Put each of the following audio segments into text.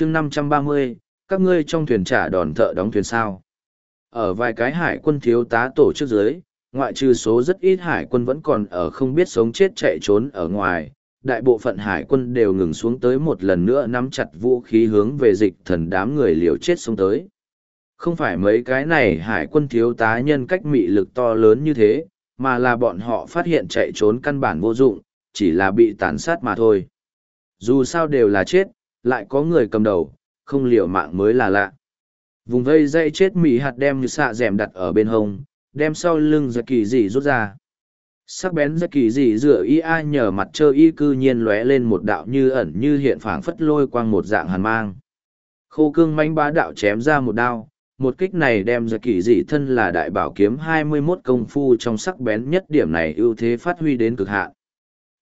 chương năm trăm ba mươi các ngươi trong thuyền trả đòn thợ đóng thuyền sao. Ở vài cái hải quân thiếu tá tổ chức dưới, ngoại trừ số rất ít hải quân vẫn còn ở không biết sống chết chạy trốn ở ngoài, đại bộ phận hải quân đều ngừng xuống tới một lần nữa nắm chặt vũ khí hướng về dịch thần đám người liều chết xuống tới. Không phải mấy cái này hải quân thiếu tá nhân cách mị lực to lớn như thế, mà là bọn họ phát hiện chạy trốn căn bản vô dụng, chỉ là bị tàn sát mà thôi. Dù sao đều là chết, lại có người cầm đầu, không liều mạng mới là lạ. Vùng vây dây chết mị hạt đem như xạ rèm đặt ở bên hông, đem sau lưng giật kỳ dị rút ra. Sắc bén giật kỳ dị dựa y ai nhờ mặt trơ y cư nhiên lóe lên một đạo như ẩn như hiện phảng phất lôi quang một dạng hàn mang. Khô cương manh bá đạo chém ra một đao, một kích này đem giật kỳ dị thân là đại bảo kiếm 21 công phu trong sắc bén nhất điểm này ưu thế phát huy đến cực hạn.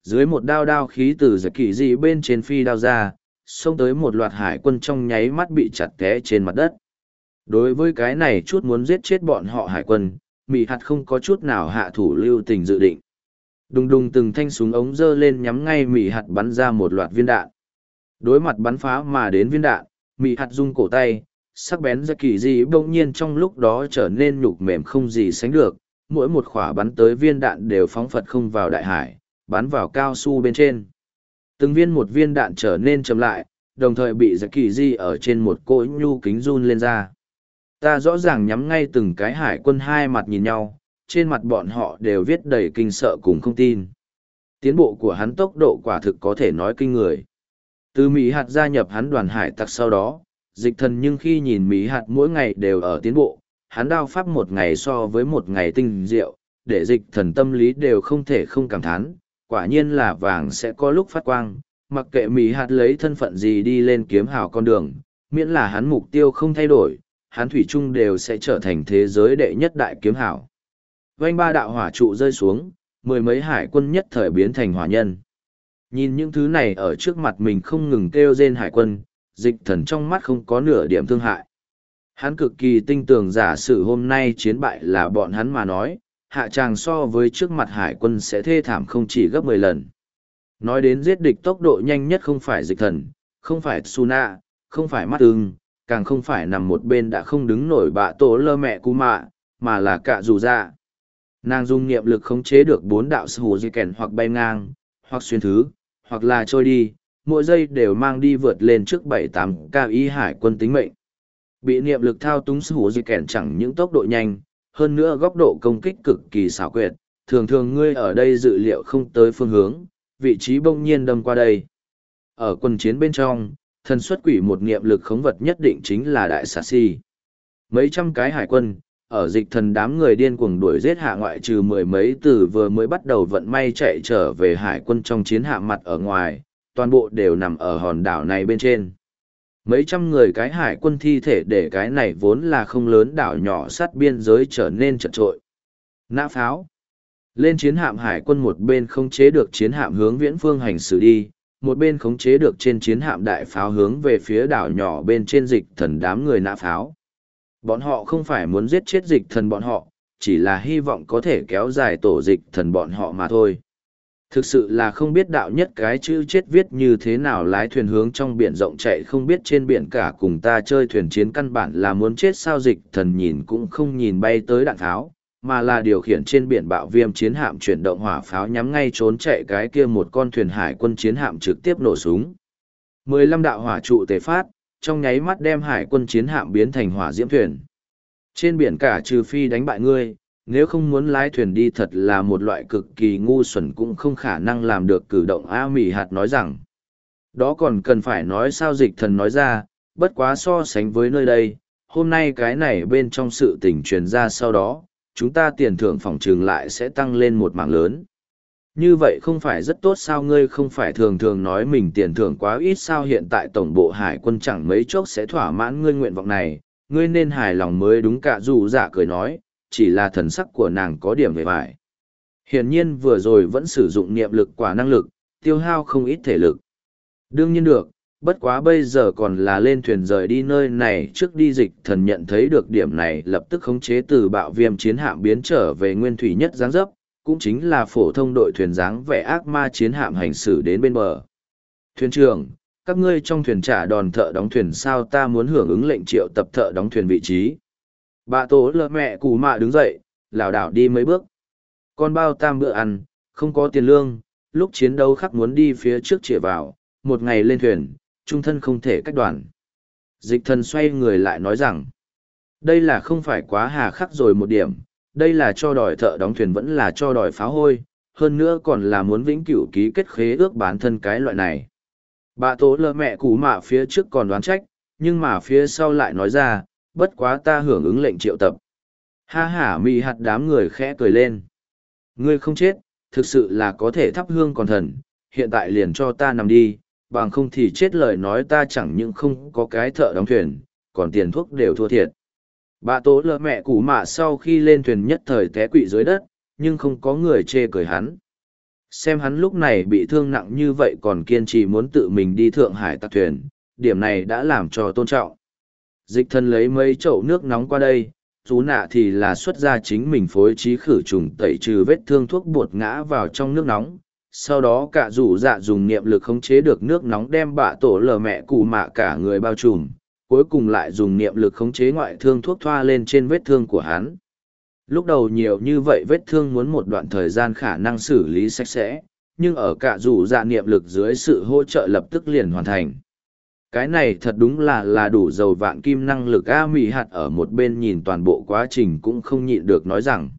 Dưới một đao đao khí từ giật kỳ dị bên trên phi đao ra, xông tới một loạt hải quân trong nháy mắt bị chặt té trên mặt đất. Đối với cái này chút muốn giết chết bọn họ hải quân, Mị hạt không có chút nào hạ thủ lưu tình dự định. Đùng đùng từng thanh súng ống dơ lên nhắm ngay mị hạt bắn ra một loạt viên đạn. Đối mặt bắn phá mà đến viên đạn, mị hạt rung cổ tay, sắc bén ra kỳ gì bỗng nhiên trong lúc đó trở nên nhục mềm không gì sánh được. Mỗi một khỏa bắn tới viên đạn đều phóng phật không vào đại hải, bắn vào cao su bên trên. Từng viên một viên đạn trở nên chậm lại, đồng thời bị giặc kỳ di ở trên một cỗ nhu kính run lên ra. Ta rõ ràng nhắm ngay từng cái hải quân hai mặt nhìn nhau, trên mặt bọn họ đều viết đầy kinh sợ cùng không tin. Tiến bộ của hắn tốc độ quả thực có thể nói kinh người. Từ Mỹ hạt gia nhập hắn đoàn hải tặc sau đó, dịch thần nhưng khi nhìn Mỹ hạt mỗi ngày đều ở tiến bộ, hắn đao pháp một ngày so với một ngày tinh diệu, để dịch thần tâm lý đều không thể không cảm thán, quả nhiên là vàng sẽ có lúc phát quang, mặc kệ Mỹ hạt lấy thân phận gì đi lên kiếm hào con đường, miễn là hắn mục tiêu không thay đổi, hắn thủy chung đều sẽ trở thành thế giới đệ nhất đại kiếm hảo. Vành ba đạo hỏa trụ rơi xuống, mười mấy hải quân nhất thời biến thành hỏa nhân. Nhìn những thứ này ở trước mặt mình không ngừng kêu rên hải quân, dịch thần trong mắt không có nửa điểm thương hại. Hắn cực kỳ tinh tường giả sử hôm nay chiến bại là bọn hắn mà nói, hạ tràng so với trước mặt hải quân sẽ thê thảm không chỉ gấp mười lần. Nói đến giết địch tốc độ nhanh nhất không phải dịch thần, không phải Suna, không phải mắt ưng, càng không phải nằm một bên đã không đứng nổi bạ tổ lơ mẹ cú mạ, mà là cả dù ra. Nàng dùng niệm lực khống chế được bốn đạo sư hù di kèn hoặc bay ngang, hoặc xuyên thứ, hoặc là trôi đi, mỗi giây đều mang đi vượt lên trước bảy tám cao y hải quân tính mệnh. Bị niệm lực thao túng sư hù di kèn chẳng những tốc độ nhanh, hơn nữa góc độ công kích cực kỳ xảo quyệt, thường thường ngươi ở đây dự liệu không tới phương hướng, vị trí bỗng nhiên đâm qua đây. Ở quân chiến bên trong, thần xuất quỷ một niệm lực khống vật nhất định chính là đại xà si. Mấy trăm cái hải quân, ở dịch thần đám người điên cuồng đuổi giết hạ ngoại trừ mười mấy từ vừa mới bắt đầu vận may chạy trở về hải quân trong chiến hạ mặt ở ngoài, toàn bộ đều nằm ở hòn đảo này bên trên. Mấy trăm người cái hải quân thi thể để cái này vốn là không lớn đảo nhỏ sát biên giới trở nên chật trội. Nã pháo. Lên chiến hạm hải quân một bên không chế được chiến hạm hướng viễn phương hành xử đi, một bên khống chế được trên chiến hạm đại pháo hướng về phía đảo nhỏ bên trên dịch thần đám người nã pháo. Bọn họ không phải muốn giết chết dịch thần bọn họ, chỉ là hy vọng có thể kéo dài tổ dịch thần bọn họ mà thôi. Thực sự là không biết đạo nhất cái chữ chết viết như thế nào lái thuyền hướng trong biển rộng chạy không biết trên biển cả cùng ta chơi thuyền chiến căn bản là muốn chết sao dịch thần nhìn cũng không nhìn bay tới đạn tháo, mà là điều khiển trên biển bạo viêm chiến hạm chuyển động hỏa pháo nhắm ngay trốn chạy cái kia một con thuyền hải quân chiến hạm trực tiếp nổ súng. Mười lăm đạo hỏa trụ tề phát, trong nháy mắt đem hải quân chiến hạm biến thành hỏa diễm thuyền. Trên biển cả trừ phi đánh bại ngươi, nếu không muốn lái thuyền đi thật là một loại cực kỳ ngu xuẩn cũng không khả năng làm được cử động A mỉ Hạt nói rằng. Đó còn cần phải nói sao dịch thần nói ra, bất quá so sánh với nơi đây, hôm nay cái này bên trong sự tình truyền ra sau đó, chúng ta tiền thưởng phòng trường lại sẽ tăng lên một mảng lớn. Như vậy không phải rất tốt sao ngươi không phải thường thường nói mình tiền thưởng quá ít sao hiện tại tổng bộ hải quân chẳng mấy chốc sẽ thỏa mãn ngươi nguyện vọng này, ngươi nên hài lòng mới đúng cả dù giả cười nói, chỉ là thần sắc của nàng có điểm về vải. Hiển nhiên vừa rồi vẫn sử dụng niệm lực quả năng lực, tiêu hao không ít thể lực. Đương nhiên được, bất quá bây giờ còn là lên thuyền rời đi nơi này trước đi dịch thần nhận thấy được điểm này lập tức khống chế từ bạo viêm chiến hạm biến trở về nguyên thủy nhất dáng dấp cũng chính là phổ thông đội thuyền dáng vẻ ác ma chiến hạm hành xử đến bên bờ thuyền trưởng các ngươi trong thuyền trả đòn thợ đóng thuyền sao ta muốn hưởng ứng lệnh triệu tập thợ đóng thuyền vị trí. Bà tố lợ mẹ cù mạ đứng dậy, lảo đảo đi mấy bước. Con bao tam bữa ăn, không có tiền lương, lúc chiến đấu khắc muốn đi phía trước chĩa vào, một ngày lên thuyền, trung thân không thể cách đoàn. Dịch thần xoay người lại nói rằng, đây là không phải quá hà khắc rồi một điểm, đây là cho đòi thợ đóng thuyền vẫn là cho đòi phá hôi, hơn nữa còn là muốn vĩnh cửu ký kết khế ước bản thân cái loại này. Bà tố lơ mẹ cù mạ phía trước còn đoán trách, nhưng mà phía sau lại nói ra, bất quá ta hưởng ứng lệnh triệu tập. Ha ha mì hạt đám người khẽ cười lên. Ngươi không chết, thực sự là có thể thắp hương còn thần, hiện tại liền cho ta nằm đi, bằng không thì chết lời nói ta chẳng những không có cái thợ đóng thuyền, còn tiền thuốc đều thua thiệt. Bà tố lỡ mẹ củ mạ sau khi lên thuyền nhất thời té quỵ dưới đất, nhưng không có người chê cười hắn. Xem hắn lúc này bị thương nặng như vậy còn kiên trì muốn tự mình đi Thượng Hải tạc thuyền, điểm này đã làm cho tôn trọng. Dịch thân lấy mấy chậu nước nóng qua đây, chú nạ thì là xuất ra chính mình phối trí khử trùng tẩy trừ vết thương thuốc bột ngã vào trong nước nóng. Sau đó cả rủ dạ dùng niệm lực khống chế được nước nóng đem bạ tổ lờ mẹ cụ mạ cả người bao trùm, cuối cùng lại dùng niệm lực khống chế ngoại thương thuốc thoa lên trên vết thương của hắn. Lúc đầu nhiều như vậy vết thương muốn một đoạn thời gian khả năng xử lý sạch sẽ, nhưng ở cả rủ dạ niệm lực dưới sự hỗ trợ lập tức liền hoàn thành. Cái này thật đúng là là đủ dầu vạn kim năng lực A mị hạt ở một bên nhìn toàn bộ quá trình cũng không nhịn được nói rằng.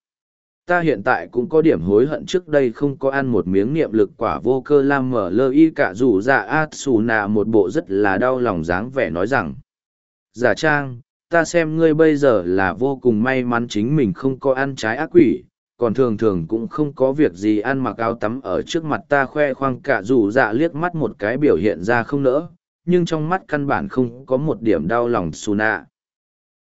Ta hiện tại cũng có điểm hối hận trước đây không có ăn một miếng niệm lực quả vô cơ lam mở lơ y cả dù dạ a xù nà một bộ rất là đau lòng dáng vẻ nói rằng. Giả trang, ta xem ngươi bây giờ là vô cùng may mắn chính mình không có ăn trái ác quỷ, còn thường thường cũng không có việc gì ăn mặc áo tắm ở trước mặt ta khoe khoang cả dù dạ liếc mắt một cái biểu hiện ra không nỡ, nhưng trong mắt căn bản không có một điểm đau lòng xù nạ.